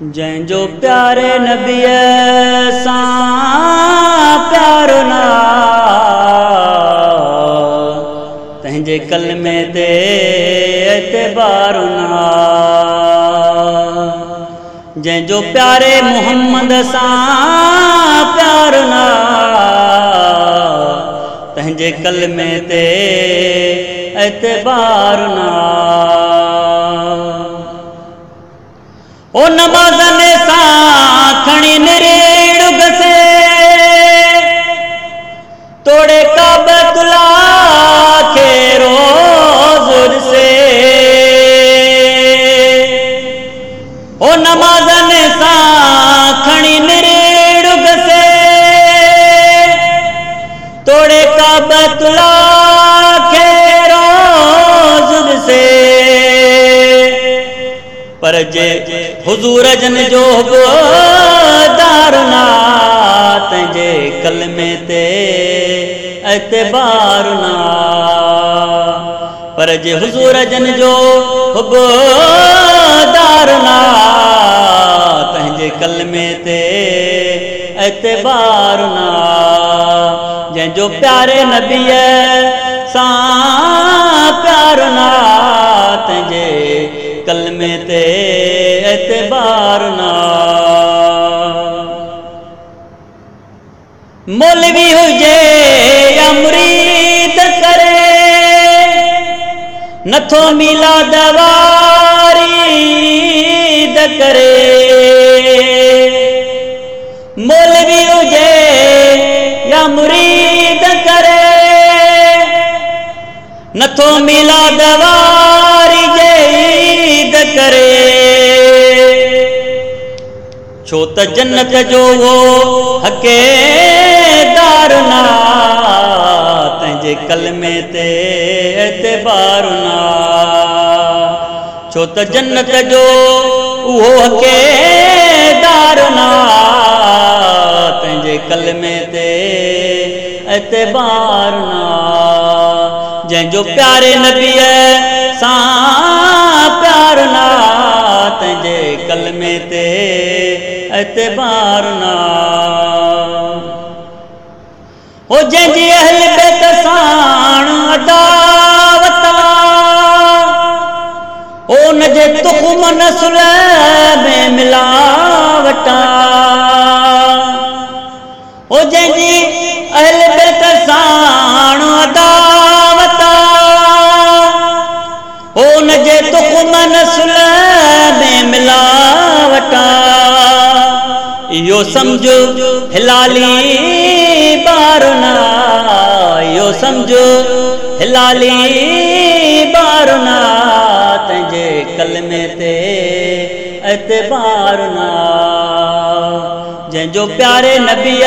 جین جو پیارے نبی ساں پیارو نا تہنجے کلمے تے اعتبار نا جین جو پیارے محمد ساں پیار نا کل میں دے اعتبار نا او نماز نے ساکھنی نریڑ گسے توڑے کعبت لا کے روز سے۔ او نماز نے ساکھنی نریڑ گسے توڑے کعبت لا پر جے حضور جن جو بو دارنا تنجے کلمے تے اعتبارنا پر جے حضور جن جو بو دارنا تنجے کلمے تے اعتبارنا جن جو پیارے نبی ہے سان پیارنا تنجے کلمے تے اعتبارنا کلمے تے اعتبار نہ۔ مولوی ہو جے امرید کرے نتھو ملا دوارید کرے۔ مولوی ہو جے مرید کرے نتھو ملا دوار چھو ت جنت جو دار تے کل میں تے اتار چو ت جنت جو دار تے کل میں دے اتار جنوب پیارے ندی ہے اعتبار نا او جے جی اہل بیت سان عداوتا او نجے تخم نسل میں ملاوٹا او جے جی اہل بیت سمجهو هلالي بارنا اهو سمجهو هلالي بارنا تنهن جي ڪلمي تي نا. جنهن جو پياري نبيءَ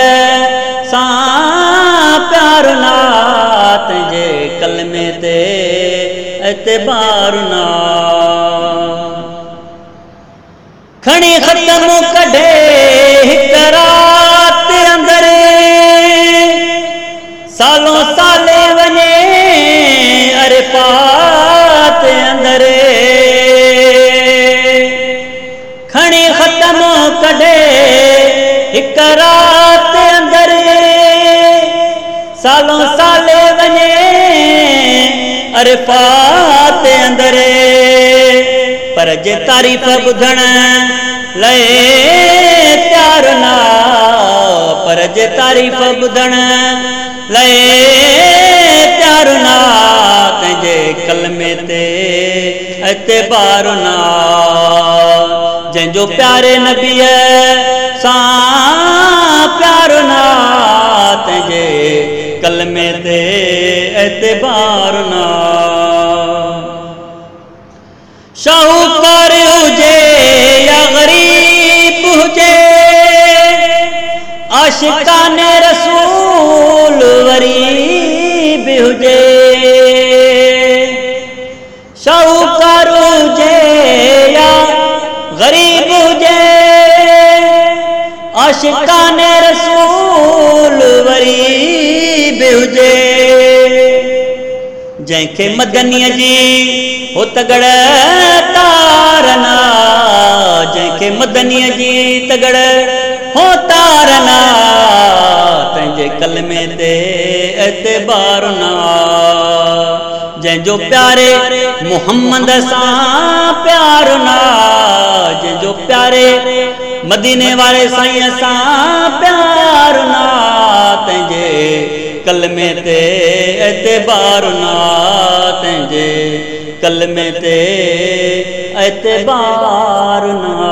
سان پيار نا تنهن جي ڪلمي تي نا. کڻي ختم ڪڍي ختم ڪڍي هڪ رات اندر سالو سالي وڃي اري پات اندر پر جي تعريف ٻڌڻ لئي پيار نا پر جي تعريف ٻڌڻ لئي پيار نا تنهن جي ڪلمي تي اعتبار نا پیارے نبی سا پیار نا دے اعتبار نا سا پارے ہوج عاشقہ عاشقان رسول وری بیوجے جنکھے مدنی جی ہو تگڑ تارنا۔ جائیں جنکھے مدنی جی تگڑ ہو تارنا۔ تنجے کلمے دے اعتبارنا جائیں جو پیارے محمد سان پیارنا جائیں جو پیارے مدینے والے سائیں ساں پیار نہ تنجے کلمے تے اعتبار نہ تنجے کلمے تے اعتبار نہ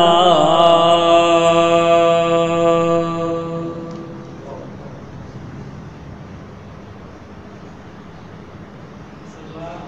Wow.